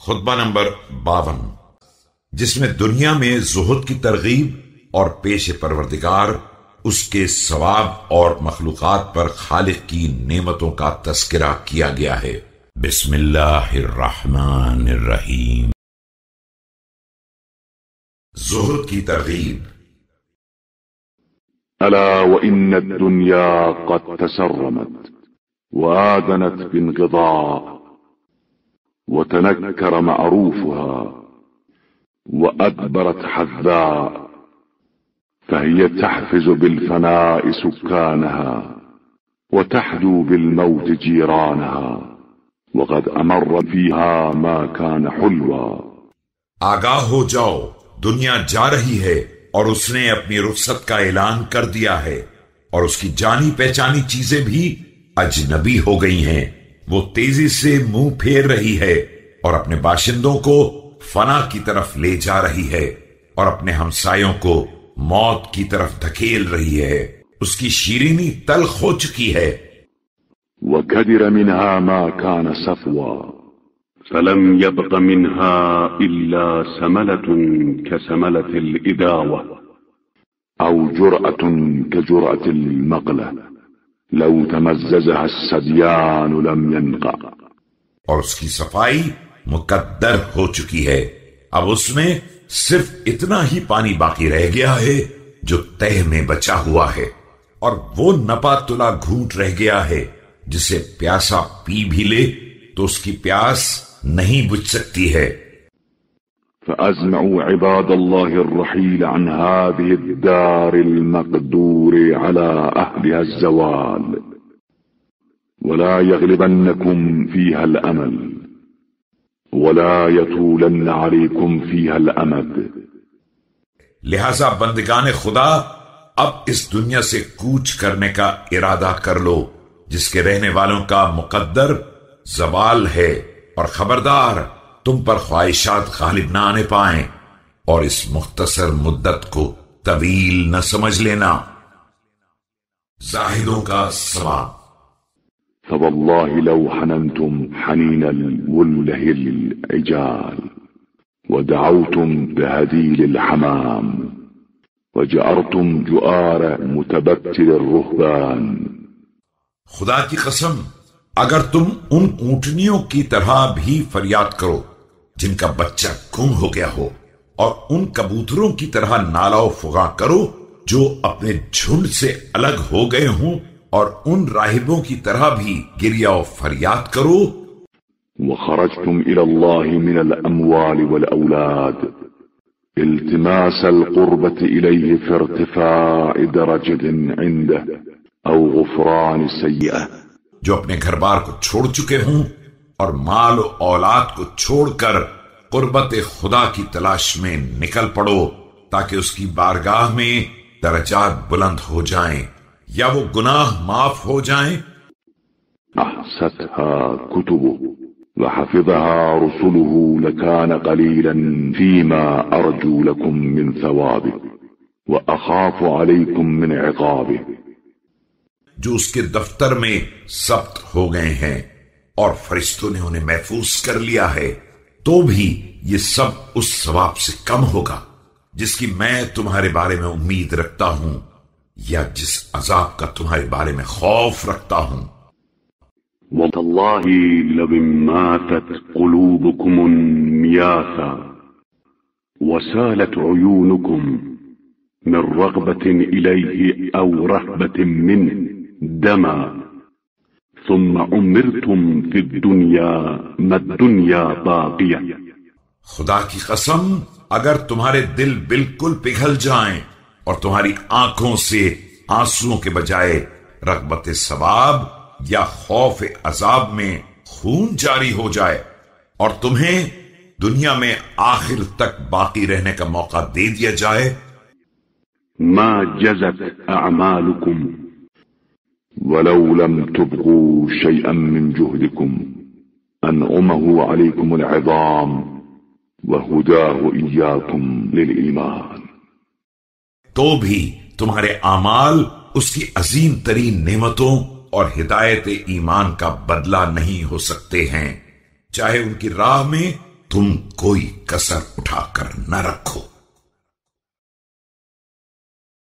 خطبہ نمبر باون۔ جس میں دنیا میں زہد کی ترغیب اور پیش پروردگار، اس کے ثواب اور مخلوقات پر خالق کی نعمتوں کا تذکرہ کیا گیا ہے۔ بسم اللہ الرحمن الرحیم۔ زہد کی ترغیب۔ ألا وإن الدنيا قد تسرمت وآذنت بانقضاء۔ وتنكر معروفها وأدبرت حذاء، فهي تحفز بالفناء سكانها وتحدو بالموت جيرانها، وقد أمر فيها ما كان حلوا آگاہ ہو جاؤ، دنیا جا رہی ہے اور اس نے اپنی رخصت کا اعلان کر دیا ہے اور اس کی جانی پہچانی چیزیں بھی اجنبی ہو گئی ہیں۔ وہ تیزی سے منہ پھیر رہی ہے اور اپنے باشندوں کو فنا کی طرف لے جا رہی ہے اور اپنے ہمسایوں کو موت کی طرف دھکیل رہی ہے۔ اس کی شیرینی تلخ ہو چکی ہے۔ وكدر منها ما كان صفوا فلم يبق منها إلا سملة كسملة الإداوة أو جرأة كجرأة المقلة۔ لو تمززها السديان لم ينقع. اور اس کی صفائی مقدر ہو چکی ہے۔ اب اس میں صرف اتنا ہی پانی باقی رہ گیا ہے جو تہ میں بچا ہوا ہے۔ اور وہ نپا تلا گھونٹ رہ گیا ہے۔ جسے پیاسا پی بھی لے تو اس کی پیاس نہیں بجھ سکتی ہے۔ فأزمعوا عباد الله الرحيل عن هذه الدار المقدور على أهلها الزوال. ولا يغلبنكم فيها الأمل. ولا يطولن عليكم فيها الأمد. لہذا بندگان خدا، اب اس دنیا سے کوچ کرنے کا ارادہ کر لو، جس کے رہنے والوں کا مقدر زوال ہے اور خبردار تم پر خواہشات غالب نہ آنے پائیں اور اس مختصر مدت کو طویل نہ سمجھ لینا۔ زاہدوں کا ثواب فوالله لو حننتم حنين الوله العجال ودعوتم بهديل الحمام وجأرتم جؤار متبتل الرهبان۔ خدا کی قسم اگر تم ان اونٹنیوں کی طرح بھی فریاد کرو جن کا بچہ گم ہو گیا ہو اور ان کبوتروں کی طرح نالا و فغاں کرو جو اپنے جھنڈ سے الگ ہو گئے ہوں اور ان راہبوں کی طرح بھی گریا و فریاد کرو۔ وخرجتم إلى الله من الأموال والأولاد التماس القربة إليه في ارتفاع درجة عنده أو غفران سيئة جو اپنے گھر بار کو چھوڑ چکے ہوں اور مال و اولاد کو چھوڑ کر قربت خدا کی تلاش میں نکل پڑو تاکہ اس کی بارگاہ میں درجات بلند ہو جائیں یا وہ گناہ معاف ہو جائیں۔ أحستها كتبه وحفظها رسله لكان قليلا فيما أرجو لكم من ثوابه وأخاف عليكم من عقابه۔ جو اس کے دفتر میں ضبط ہو گئے ہیں۔ اور فرشتوں نے انہیں محفوظ کر لیا ہے، تو بھی یہ سب اس ثواب سے کم ہوگا، جس کی میں تمہارے بارے میں امید رکھتا ہوں، یا جس عذاب کا تمہارے بارے میں خوف رکھتا ہوں۔ وتالله لو ماتت قلوبكم مياثا وسالت عيونكم من رغبة إليه أو رهبة منه دما ثم عمرتم في الدنيا ما الدنيا باقية. خدا کی قسم اگر تمہارے دل بالکل پگھل جائیں اور تمہاری آنکھوں سے آنسوؤں کے بجائے رغبت ثواب یا خوف عذاب میں خون جاری ہو جائے اور تمہیں دنیا میں آخر تک باقی رہنے کا موقع دے دیا جائے۔ ما جزت أعمالكم ولو لم تبقوا شيئا من جهدكم، أنعمه عليكم العظام، وهداه إياكم للإيمان. تو بھی تمہارے اعمال اس کی عظیم ترین نعمتوں اور ہدایت ایمان کا بدلہ نہیں ہو سکتے ہیں۔ چاہے ان کی راہ میں تم کوئی کسر اٹھا کر نہ رکھو۔